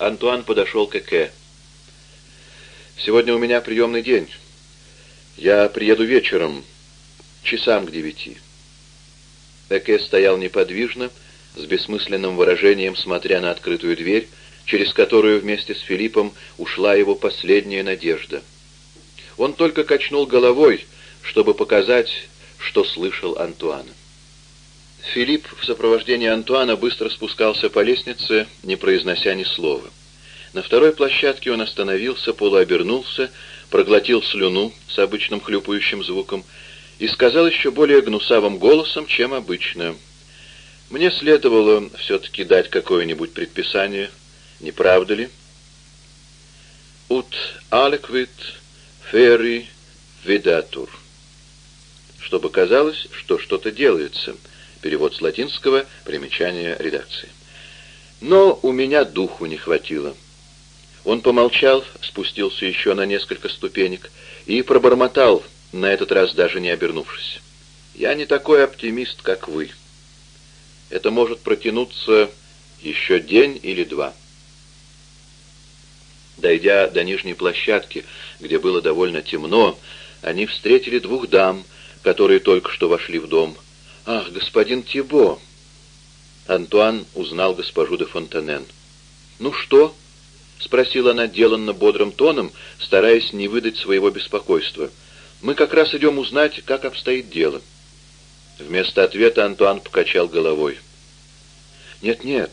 Антуан подошел к Эке. «Сегодня у меня приемный день. Я приеду вечером, часам к девяти». Эке стоял неподвижно, с бессмысленным выражением, смотря на открытую дверь, через которую вместе с Филиппом ушла его последняя надежда. Он только качнул головой, чтобы показать, что слышал Антуана. Филипп в сопровождении Антуана быстро спускался по лестнице, не произнося ни слова. На второй площадке он остановился, полуобернулся, проглотил слюну с обычным хлюпающим звуком и сказал еще более гнусавым голосом, чем обычно. «Мне следовало все-таки дать какое-нибудь предписание, не правда ли?» «Ut aliquid feri vidatur» чтобы казалось, что что-то делается. Перевод с латинского, примечание редакции. Но у меня духу не хватило. Он помолчал, спустился еще на несколько ступенек и пробормотал, на этот раз даже не обернувшись. «Я не такой оптимист, как вы. Это может протянуться еще день или два». Дойдя до нижней площадки, где было довольно темно, они встретили двух дам, которые только что вошли в дом. «Ах, господин Тибо!» Антуан узнал госпожу де Фонтанен. «Ну что?» — спросила она деланно бодрым тоном, стараясь не выдать своего беспокойства. «Мы как раз идем узнать, как обстоит дело». Вместо ответа Антуан покачал головой. «Нет-нет.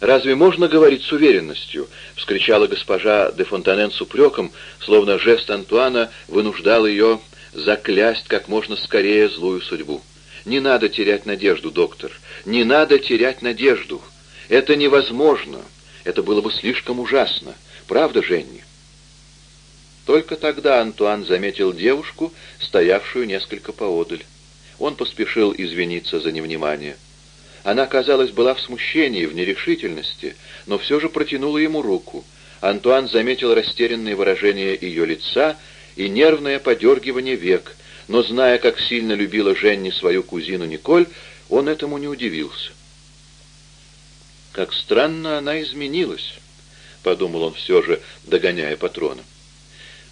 Разве можно говорить с уверенностью?» — вскричала госпожа де Фонтанен с упреком, словно жест Антуана вынуждал ее заклясть как можно скорее злую судьбу. «Не надо терять надежду, доктор. Не надо терять надежду. Это невозможно. Это было бы слишком ужасно. Правда, Женни?» Только тогда Антуан заметил девушку, стоявшую несколько поодаль. Он поспешил извиниться за невнимание. Она, казалось, была в смущении, в нерешительности, но все же протянула ему руку. Антуан заметил растерянное выражение ее лица и нервное подергивание век, но, зная, как сильно любила Женни свою кузину Николь, он этому не удивился. Как странно она изменилась, — подумал он все же, догоняя патрона.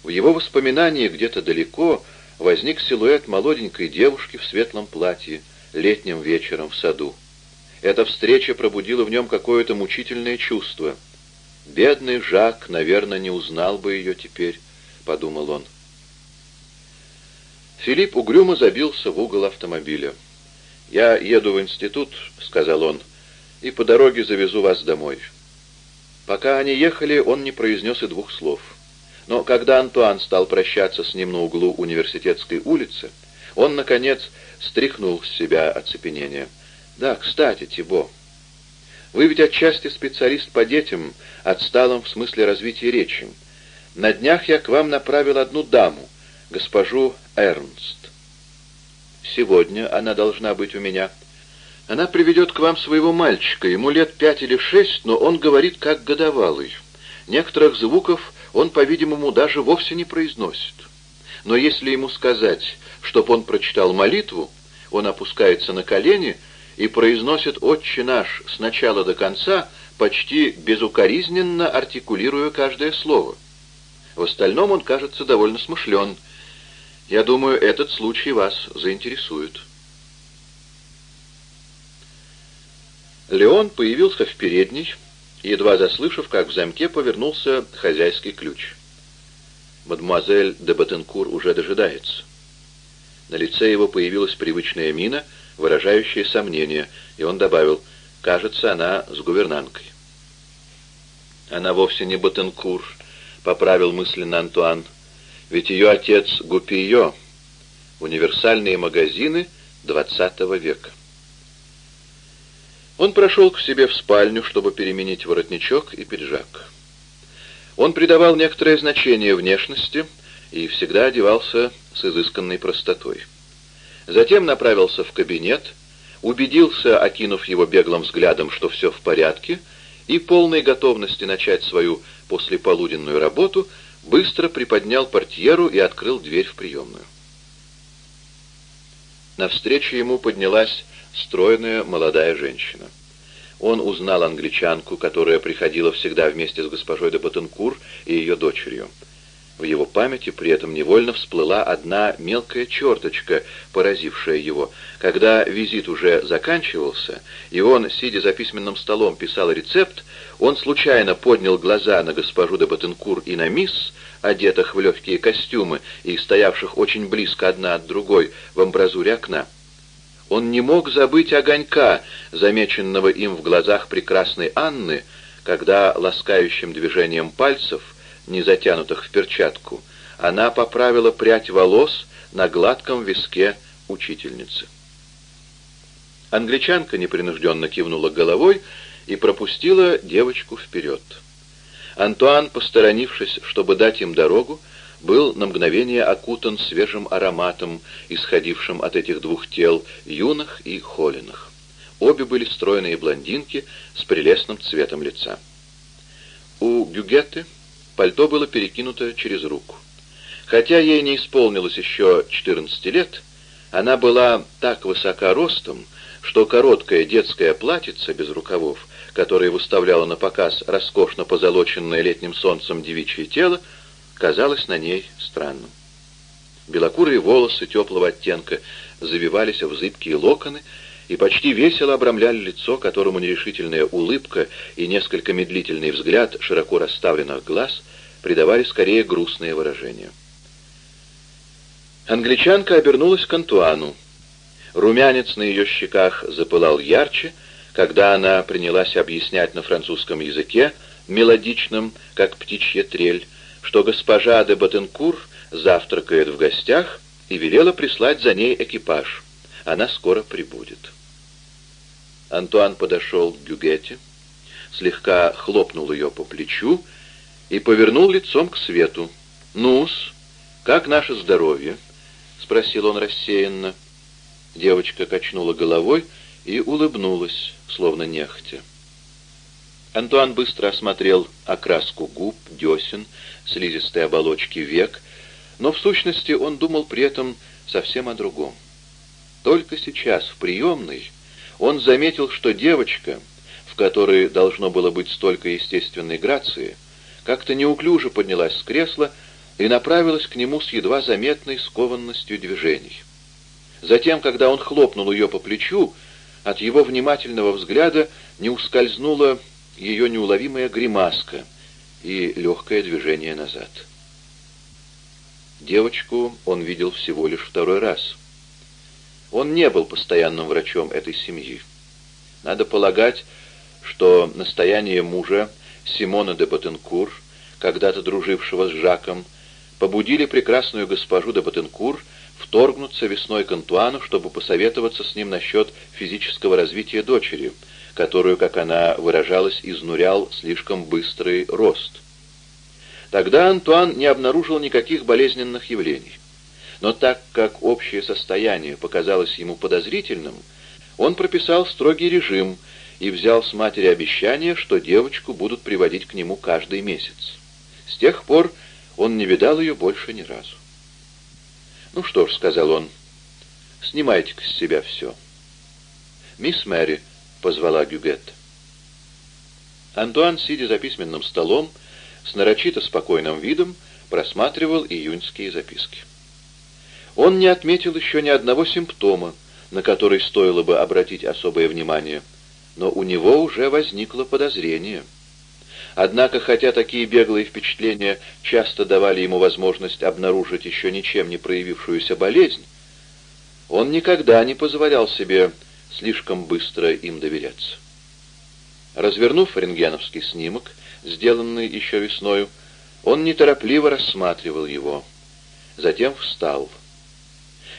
В его воспоминании где-то далеко возник силуэт молоденькой девушки в светлом платье летним вечером в саду. Эта встреча пробудила в нем какое-то мучительное чувство. «Бедный Жак, наверное, не узнал бы ее теперь», — подумал он. Филипп угрюмо забился в угол автомобиля. «Я еду в институт», — сказал он, — «и по дороге завезу вас домой». Пока они ехали, он не произнес и двух слов. Но когда Антуан стал прощаться с ним на углу университетской улицы, он, наконец, стряхнул с себя оцепенение. «Да, кстати, Тибо, вы ведь отчасти специалист по детям, отсталым в смысле развития речи. На днях я к вам направил одну даму, госпожу Эрнст. Сегодня она должна быть у меня. Она приведет к вам своего мальчика, ему лет пять или шесть, но он говорит как годовалый. Некоторых звуков он, по-видимому, даже вовсе не произносит. Но если ему сказать, чтоб он прочитал молитву, он опускается на колени и произносит «Отче наш» с начала до конца, почти безукоризненно артикулируя каждое слово. В остальном он кажется довольно смышлен, я думаю, этот случай вас заинтересует. Леон появился в передней, едва заслышав, как в замке повернулся хозяйский ключ. Мадемуазель де Батенкур уже дожидается. На лице его появилась привычная мина, выражающая сомнение, и он добавил, «Кажется, она с гувернанткой». «Она вовсе не Батенкур», — поправил мысленно Антуан, — ведь ее отец Гупио, универсальные магазины XX века. Он прошел к себе в спальню, чтобы переменить воротничок и пиджак. Он придавал некоторое значение внешности и всегда одевался с изысканной простотой. Затем направился в кабинет, убедился, окинув его беглым взглядом, что все в порядке, и полной готовности начать свою послеполуденную работу – быстро приподнял портьеру и открыл дверь в приемную. Навстречу ему поднялась стройная молодая женщина. Он узнал англичанку, которая приходила всегда вместе с госпожой де Батенкур и ее дочерью. В его памяти при этом невольно всплыла одна мелкая черточка, поразившая его. Когда визит уже заканчивался, и он, сидя за письменным столом, писал рецепт, он случайно поднял глаза на госпожу де Батенкур и на мисс, одетых в легкие костюмы и стоявших очень близко одна от другой в амбразуре окна. Он не мог забыть огонька, замеченного им в глазах прекрасной Анны, когда ласкающим движением пальцев — не затянутых в перчатку, она поправила прядь волос на гладком виске учительницы. Англичанка непринужденно кивнула головой и пропустила девочку вперед. Антуан, посторонившись, чтобы дать им дорогу, был на мгновение окутан свежим ароматом, исходившим от этих двух тел, юных и холеных. Обе были стройные блондинки с прелестным цветом лица. У Гюгетты Пальто было перекинуто через руку. Хотя ей не исполнилось еще 14 лет, она была так высока ростом, что короткое детское платьице без рукавов, которое выставляло на показ роскошно позолоченное летним солнцем девичье тело, казалось на ней странным. Белокурые волосы теплого оттенка завивались в зыбкие локоны, и почти весело обрамляли лицо, которому нерешительная улыбка и несколько медлительный взгляд широко расставленных глаз придавали скорее грустное выражение. Англичанка обернулась к Антуану. Румянец на ее щеках запылал ярче, когда она принялась объяснять на французском языке, мелодичном, как птичья трель, что госпожа де Батенкур завтракает в гостях и велела прислать за ней экипаж. Она скоро прибудет. Антуан подошел к Гюгете, слегка хлопнул ее по плечу и повернул лицом к свету. «Ну-с, как наше здоровье?» — спросил он рассеянно. Девочка качнула головой и улыбнулась, словно нехотя. Антуан быстро осмотрел окраску губ, десен, слизистой оболочки век, но в сущности он думал при этом совсем о другом. Только сейчас, в приемной, он заметил, что девочка, в которой должно было быть столько естественной грации, как-то неуклюже поднялась с кресла и направилась к нему с едва заметной скованностью движений. Затем, когда он хлопнул ее по плечу, от его внимательного взгляда не ускользнула ее неуловимая гримаска и легкое движение назад. Девочку он видел всего лишь второй раз — он не был постоянным врачом этой семьи. Надо полагать, что настояние мужа Симона де Батенкур, когда-то дружившего с Жаком, побудили прекрасную госпожу де Батенкур вторгнуться весной к Антуану, чтобы посоветоваться с ним насчет физического развития дочери, которую, как она выражалась, изнурял слишком быстрый рост. Тогда Антуан не обнаружил никаких болезненных явлений. Но так как общее состояние показалось ему подозрительным, он прописал строгий режим и взял с матери обещание, что девочку будут приводить к нему каждый месяц. С тех пор он не видал ее больше ни разу. «Ну что ж», — сказал он, — «снимайте-ка с себя все». «Мисс Мэри», — позвала Гюгет. Антуан, сидя за письменным столом, с нарочито спокойным видом просматривал июньские записки. Он не отметил еще ни одного симптома, на который стоило бы обратить особое внимание, но у него уже возникло подозрение. Однако, хотя такие беглые впечатления часто давали ему возможность обнаружить еще ничем не проявившуюся болезнь, он никогда не позволял себе слишком быстро им доверяться. Развернув рентгеновский снимок, сделанный еще весною, он неторопливо рассматривал его. Затем встал.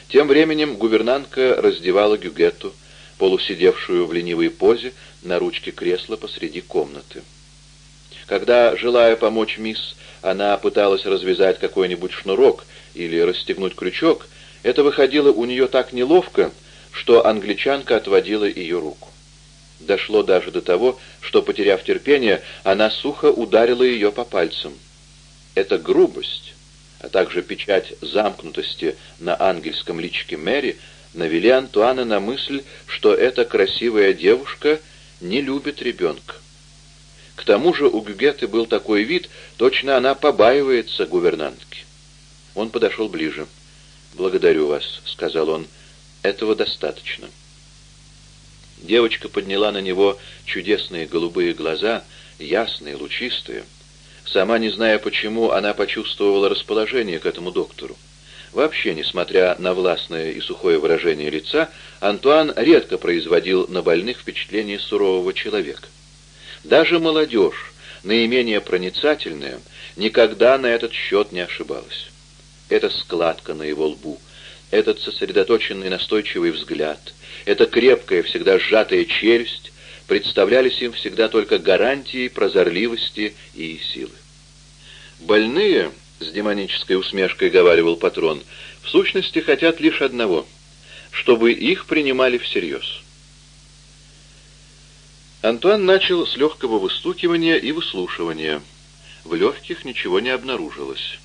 Тем временем гувернантка раздевала Гюгетту, полусидевшую в ленивой позе на ручке кресла посреди комнаты. Когда, желая помочь мисс, она пыталась развязать какой-нибудь шнурок или расстегнуть крючок, это выходило у нее так неловко, что англичанка отводила ее руку. Дошло даже до того, что, потеряв терпение, она сухо ударила ее по пальцам. Эта грубость а также печать замкнутости на ангельском личике Мэри, навели Антуана на мысль, что эта красивая девушка не любит ребенка. К тому же у Гюгеты был такой вид, точно она побаивается гувернантки. Он подошел ближе. «Благодарю вас», — сказал он, — «этого достаточно». Девочка подняла на него чудесные голубые глаза, ясные, лучистые. Сама не зная почему, она почувствовала расположение к этому доктору. Вообще, несмотря на властное и сухое выражение лица, Антуан редко производил на больных впечатление сурового человека. Даже молодежь, наименее проницательная, никогда на этот счет не ошибалась. Эта складка на его лбу, этот сосредоточенный настойчивый взгляд, эта крепкая, всегда сжатая челюсть представлялись им всегда только гарантией прозорливости и силы. Больные с демонической усмешкой говаривал патрон, в сущности хотят лишь одного — чтобы их принимали всерьез. Антуан начал с легкого выстукивания и выслушивания. В легких ничего не обнаружилось.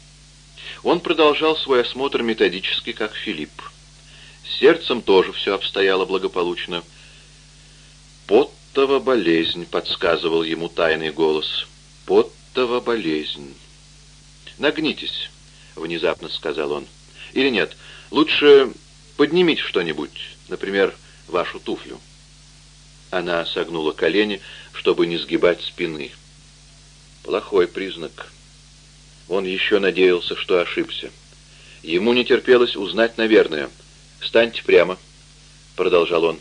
Он продолжал свой осмотр методически, как Филипп. С сердцем тоже все обстояло благополучно. «Поттова болезнь», — подсказывал ему тайный голос. «Поттова болезнь». «Нагнитесь», — внезапно сказал он. «Или нет, лучше поднимите что-нибудь, например, вашу туфлю». Она согнула колени, чтобы не сгибать спины. Плохой признак. Он еще надеялся, что ошибся. Ему не терпелось узнать, наверное. «Встаньте прямо», — продолжал он.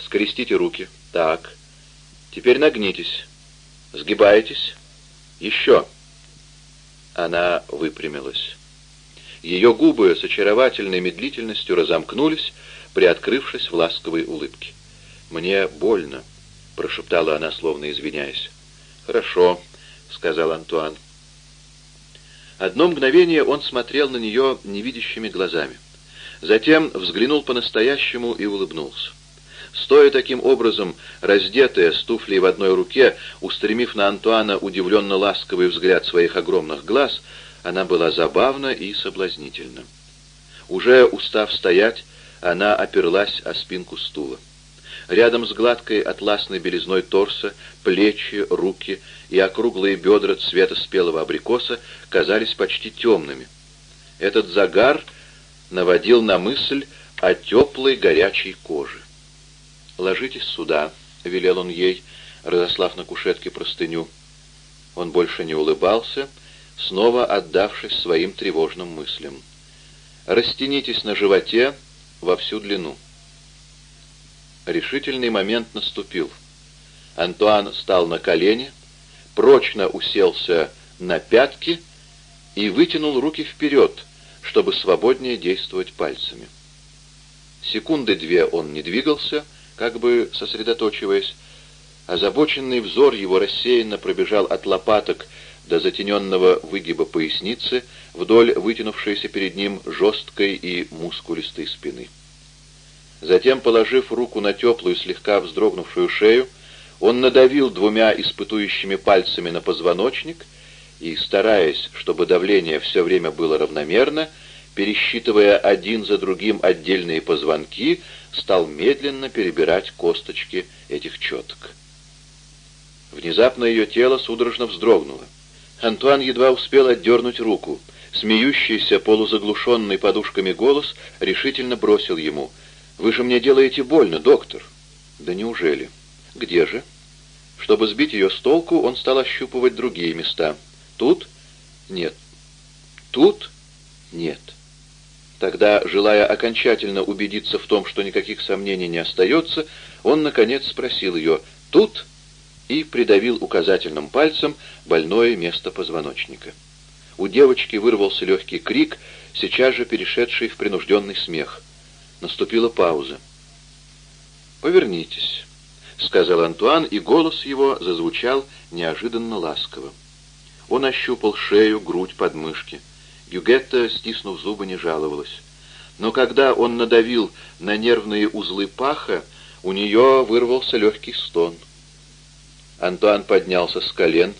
«Скрестите руки. Так. Теперь нагнитесь. Сгибаетесь. Еще». Она выпрямилась. Ее губы с очаровательной медлительностью разомкнулись, приоткрывшись в ласковой улыбке. «Мне больно», — прошептала она, словно извиняясь. «Хорошо», — сказал Антуан. Одно мгновение он смотрел на нее невидящими глазами. Затем взглянул по-настоящему и улыбнулся. Стоя таким образом, раздетая, с туфлей в одной руке, устремив на Антуана удивленно ласковый взгляд своих огромных глаз, она была забавна и соблазнительна. Уже устав стоять, она оперлась о спинку стула. Рядом с гладкой атласной белизной торса, плечи, руки и округлые бедра цвета спелого абрикоса казались почти темными. Этот загар наводил на мысль о теплой горячей коже. «Ложитесь сюда», — велел он ей, разослав на кушетке простыню. Он больше не улыбался, снова отдавшись своим тревожным мыслям. «Растянитесь на животе во всю длину». Решительный момент наступил. Антуан стал на колени, прочно уселся на пятки и вытянул руки вперед, чтобы свободнее действовать пальцами. Секунды две он не двигался, — как бы сосредоточиваясь. Озабоченный взор его рассеянно пробежал от лопаток до затененного выгиба поясницы вдоль вытянувшейся перед ним жесткой и мускулистой спины. Затем, положив руку на теплую, слегка вздрогнувшую шею, он надавил двумя испытующими пальцами на позвоночник и, стараясь, чтобы давление все время было равномерно, пересчитывая один за другим отдельные позвонки, стал медленно перебирать косточки этих четок. Внезапно ее тело судорожно вздрогнуло. Антуан едва успел отдернуть руку. Смеющийся, полузаглушенный подушками голос решительно бросил ему. «Вы же мне делаете больно, доктор!» «Да неужели? Где же?» Чтобы сбить ее с толку, он стал ощупывать другие места. «Тут? Нет. Тут? Нет». Тогда, желая окончательно убедиться в том, что никаких сомнений не остается, он, наконец, спросил ее «Тут?» и придавил указательным пальцем больное место позвоночника. У девочки вырвался легкий крик, сейчас же перешедший в принужденный смех. Наступила пауза. «Повернитесь», — сказал Антуан, и голос его зазвучал неожиданно ласково. Он ощупал шею, грудь, подмышки. Гюгетта, стиснув зубы, не жаловалась. Но когда он надавил на нервные узлы паха, у нее вырвался легкий стон. Антуан поднялся с колен.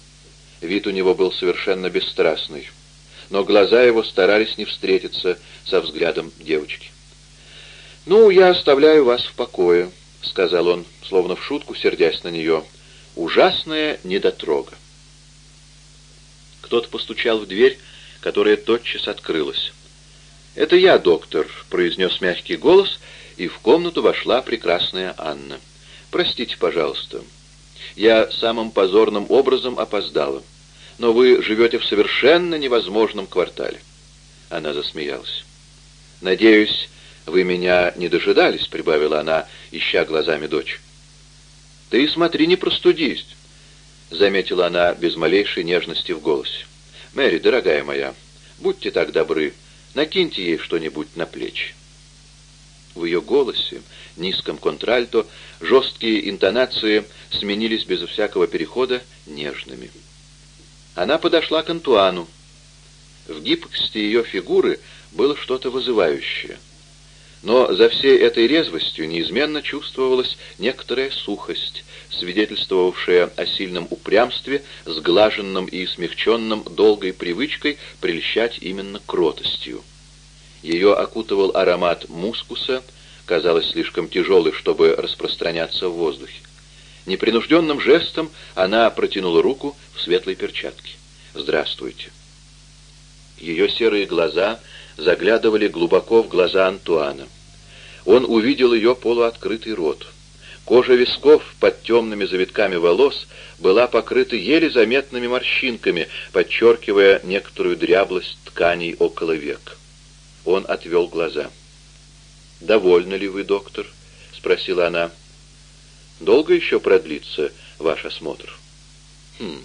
Вид у него был совершенно бесстрастный. Но глаза его старались не встретиться со взглядом девочки. «Ну, я оставляю вас в покое», — сказал он, словно в шутку, сердясь на нее, — «ужасная недотрога». Кто-то постучал в дверь, которая тотчас открылась. «Это я, доктор», — произнес мягкий голос, и в комнату вошла прекрасная Анна. «Простите, пожалуйста. Я самым позорным образом опоздала. Но вы живете в совершенно невозможном квартале». Она засмеялась. «Надеюсь, вы меня не дожидались», — прибавила она, ища глазами дочь. «Ты смотри, не простудись», — заметила она без малейшей нежности в голосе. «Мэри, дорогая моя, будьте так добры, накиньте ей что-нибудь на плечи». В ее голосе, низком контральто, жесткие интонации сменились без всякого перехода нежными. Она подошла к Антуану. В гибкости ее фигуры было что-то вызывающее — но за всей этой резвостью неизменно чувствовалась некоторая сухость, свидетельствовавшая о сильном упрямстве, сглаженном и смягченном долгой привычкой прельщать именно кротостью. Ее окутывал аромат мускуса, казалось слишком тяжелый, чтобы распространяться в воздухе. Непринужденным жестом она протянула руку в светлой перчатке. «Здравствуйте». Ее серые глаза заглядывали глубоко в глаза Антуана. Он увидел ее полуоткрытый рот. Кожа висков под темными завитками волос была покрыта еле заметными морщинками, подчеркивая некоторую дряблость тканей около век. Он отвел глаза. «Довольны ли вы, доктор?» — спросила она. «Долго еще продлится ваш осмотр?» «Хм.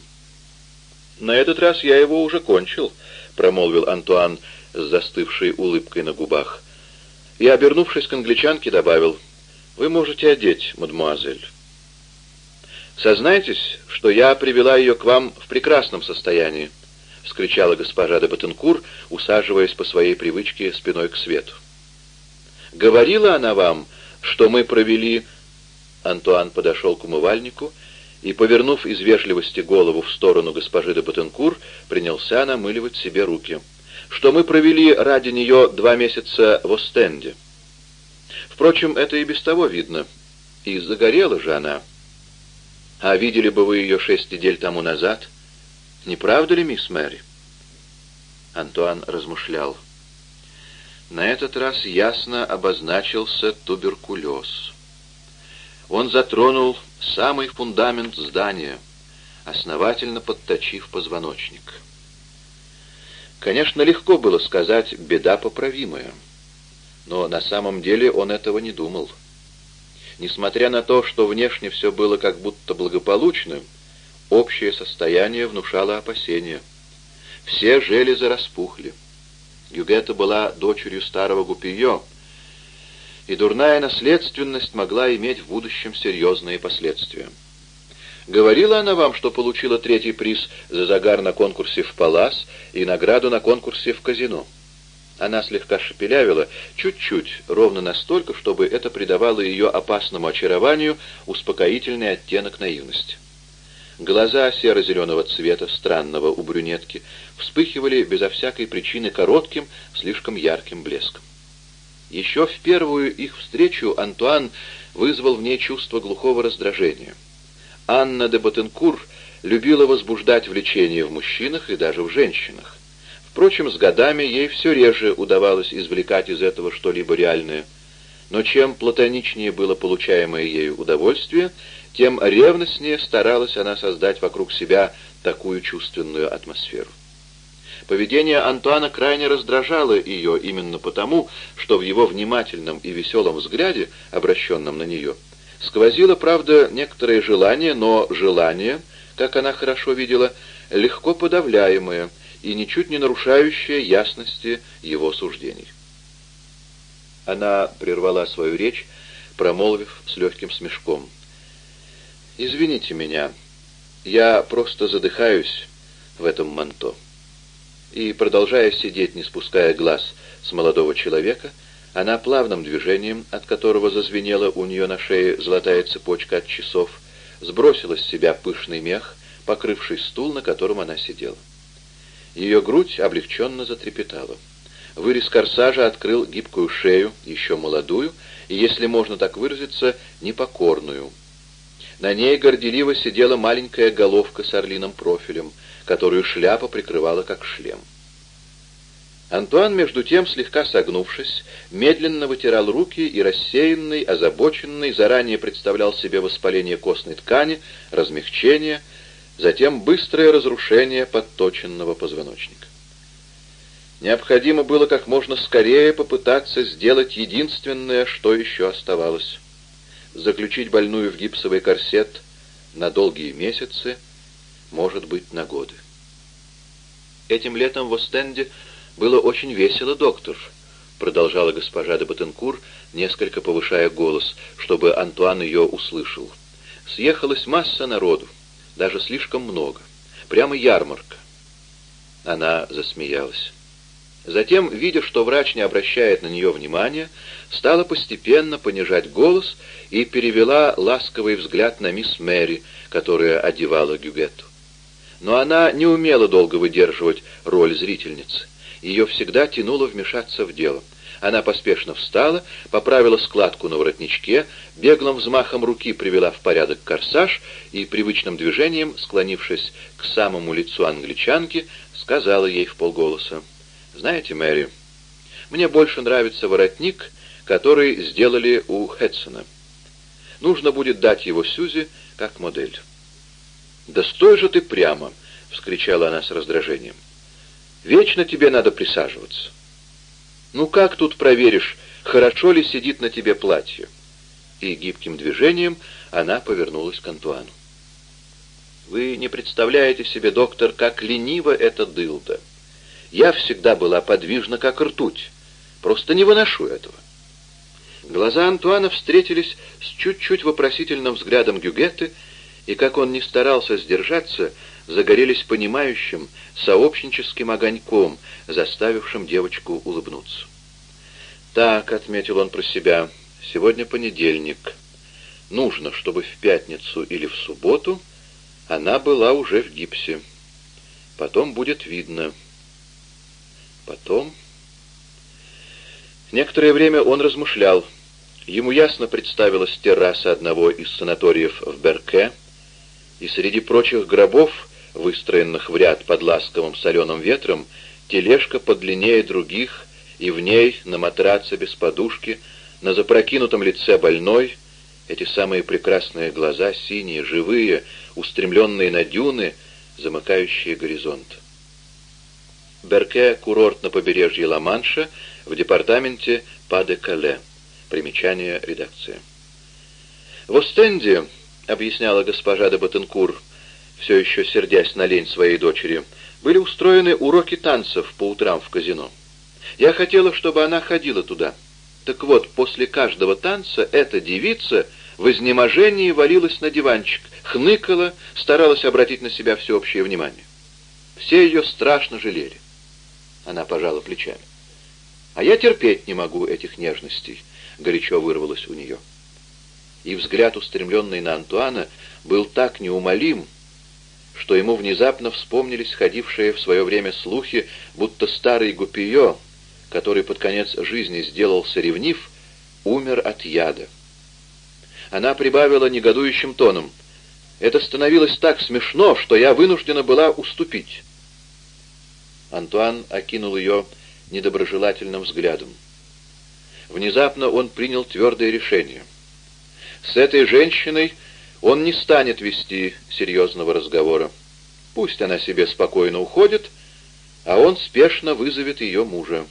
На этот раз я его уже кончил», — промолвил Антуан с застывшей улыбкой на губах. И, обернувшись к англичанке, добавил, «Вы можете одеть, мадемуазель». «Сознайтесь, что я привела ее к вам в прекрасном состоянии», — вскричала госпожа де Батенкур, усаживаясь по своей привычке спиной к свету. «Говорила она вам, что мы провели...» Антуан подошел к умывальнику и, повернув из вежливости голову в сторону госпожи де Батенкур, принялся намыливать себе руки что мы провели ради нее два месяца в Остенде. Впрочем, это и без того видно. И загорела же она. А видели бы вы ее шесть недель тому назад? Не правда ли, мисс Мэри? Антуан размышлял. На этот раз ясно обозначился туберкулез. Он затронул самый фундамент здания, основательно подточив позвоночник. Конечно, легко было сказать «беда поправимая», но на самом деле он этого не думал. Несмотря на то, что внешне все было как будто благополучным, общее состояние внушало опасения. Все железы распухли. Югета была дочерью старого Гупио, и дурная наследственность могла иметь в будущем серьезные последствия. Говорила она вам, что получила третий приз за загар на конкурсе в Палас и награду на конкурсе в казино? Она слегка шепелявила, чуть-чуть, ровно настолько, чтобы это придавало ее опасному очарованию успокоительный оттенок наивности. Глаза серо-зеленого цвета, странного у брюнетки, вспыхивали безо всякой причины коротким, слишком ярким блеском. Еще в первую их встречу Антуан вызвал в ней чувство глухого раздражения — Анна де Батенкур любила возбуждать влечение в мужчинах и даже в женщинах. Впрочем, с годами ей все реже удавалось извлекать из этого что-либо реальное. Но чем платоничнее было получаемое ею удовольствие, тем ревностнее старалась она создать вокруг себя такую чувственную атмосферу. Поведение Антуана крайне раздражало ее именно потому, что в его внимательном и веселом взгляде, обращенном на нее, Сквозило, правда, некоторое желание, но желание, как она хорошо видела, легко подавляемое и ничуть не нарушающее ясности его суждений. Она прервала свою речь, промолвив с легким смешком. «Извините меня, я просто задыхаюсь в этом манто». И, продолжая сидеть, не спуская глаз с молодого человека, она плавным движением, от которого зазвенела у нее на шее золотая цепочка от часов, сбросила с себя пышный мех, покрывший стул, на котором она сидела. Ее грудь облегченно затрепетала. Вырез корсажа открыл гибкую шею, еще молодую, и, если можно так выразиться, непокорную. На ней горделиво сидела маленькая головка с орлиным профилем, которую шляпа прикрывала как шлем. Антуан, между тем, слегка согнувшись, медленно вытирал руки и рассеянный, озабоченный, заранее представлял себе воспаление костной ткани, размягчение, затем быстрое разрушение подточенного позвоночника. Необходимо было как можно скорее попытаться сделать единственное, что еще оставалось. Заключить больную в гипсовый корсет на долгие месяцы, может быть, на годы. Этим летом в Остенде было очень весело, доктор, продолжала госпожа де Батенкур, несколько повышая голос, чтобы Антуан ее услышал. Съехалась масса народу, даже слишком много. Прямо ярмарка. Она засмеялась. Затем, видя, что врач не обращает на нее внимания, стала постепенно понижать голос и перевела ласковый взгляд на мисс Мэри, которая одевала Гюгетту. Но она не умела долго выдерживать роль зрительницы. Ее всегда тянуло вмешаться в дело. Она поспешно встала, поправила складку на воротничке, беглым взмахом руки привела в порядок корсаж и привычным движением, склонившись к самому лицу англичанки, сказала ей в полголоса. «Знаете, Мэри, мне больше нравится воротник, который сделали у Хэтсона. Нужно будет дать его Сюзи как модель». «Да стой же ты прямо!» — вскричала она с раздражением. «Вечно тебе надо присаживаться. Ну как тут проверишь, хорошо ли сидит на тебе платье?» И гибким движением она повернулась к Антуану. «Вы не представляете себе, доктор, как лениво это дылда. Я всегда была подвижна, как ртуть. Просто не выношу этого». Глаза Антуана встретились с чуть-чуть вопросительным взглядом Гюгетты, и, как он не старался сдержаться, загорелись понимающим, сообщническим огоньком, заставившим девочку улыбнуться. «Так», — отметил он про себя, — «сегодня понедельник. Нужно, чтобы в пятницу или в субботу она была уже в гипсе. Потом будет видно. Потом...» Некоторое время он размышлял. Ему ясно представилась терраса одного из санаториев в Берке, и среди прочих гробов, выстроенных в ряд под ласковым соленым ветром, тележка подлиннее других, и в ней, на матраце без подушки, на запрокинутом лице больной, эти самые прекрасные глаза, синие, живые, устремленные на дюны, замыкающие горизонт. Берке — курорт на побережье Ла-Манша в департаменте Па-де-Кале. Примечание редакции. В Остенде — объясняла госпожа де Батенкур, все еще сердясь на лень своей дочери, — были устроены уроки танцев по утрам в казино. Я хотела, чтобы она ходила туда. Так вот, после каждого танца эта девица в изнеможении валилась на диванчик, хныкала, старалась обратить на себя всеобщее внимание. Все ее страшно жалели. Она пожала плечами. «А я терпеть не могу этих нежностей», — горячо вырвалось у нее и взгляд, устремленный на Антуана, был так неумолим, что ему внезапно вспомнились ходившие в свое время слухи, будто старый Гупио, который под конец жизни сделался ревнив, умер от яда. Она прибавила негодующим тоном. «Это становилось так смешно, что я вынуждена была уступить». Антуан окинул ее недоброжелательным взглядом. Внезапно он принял твердое решение — с этой женщиной он не станет вести серьезного разговора. Пусть она себе спокойно уходит, а он спешно вызовет ее мужа.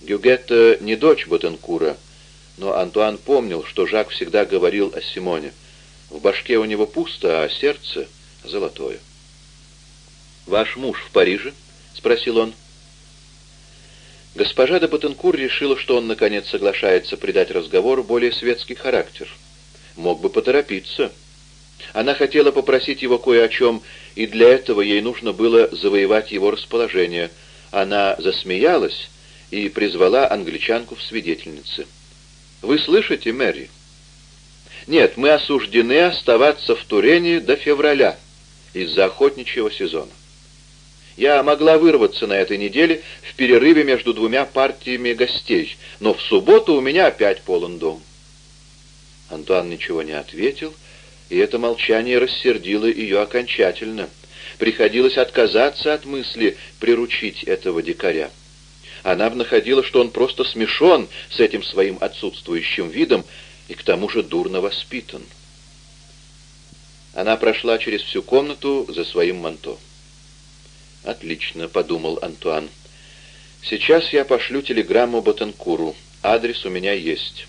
Гюгетта не дочь Ботенкура, но Антуан помнил, что Жак всегда говорил о Симоне. В башке у него пусто, а сердце золотое. «Ваш муж в Париже?» — спросил он. Госпожа де Батенкур решила, что он, наконец, соглашается придать разговору более светский характер — мог бы поторопиться. Она хотела попросить его кое о чем, и для этого ей нужно было завоевать его расположение. Она засмеялась и призвала англичанку в свидетельницы. «Вы слышите, Мэри?» «Нет, мы осуждены оставаться в Турене до февраля из-за охотничьего сезона. Я могла вырваться на этой неделе в перерыве между двумя партиями гостей, но в субботу у меня опять полон дом». Антуан ничего не ответил, и это молчание рассердило ее окончательно. Приходилось отказаться от мысли приручить этого дикаря. Она находила, что он просто смешон с этим своим отсутствующим видом и к тому же дурно воспитан. Она прошла через всю комнату за своим манто. «Отлично», — подумал Антуан. «Сейчас я пошлю телеграмму Батанкуру. Адрес у меня есть.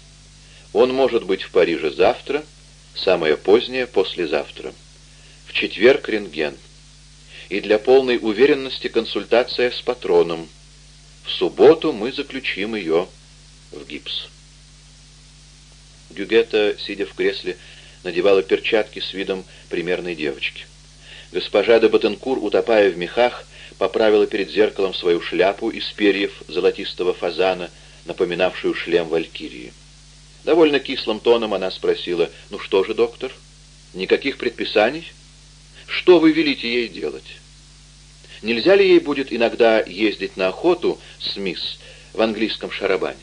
Он может быть в Париже завтра, самое позднее — послезавтра. В четверг рентген. И для полной уверенности консультация с патроном. В субботу мы заключим ее в гипс». Гюгета, сидя в кресле, надевала перчатки с видом примерной девочки. Госпожа де Батенкур, утопая в мехах, поправила перед зеркалом свою шляпу из перьев золотистого фазана, напоминавшую шлем валькирии. Довольно кислым тоном она спросила, «Ну что же, доктор, никаких предписаний? Что вы велите ей делать? Нельзя ли ей будет иногда ездить на охоту с мисс в английском шарабане?»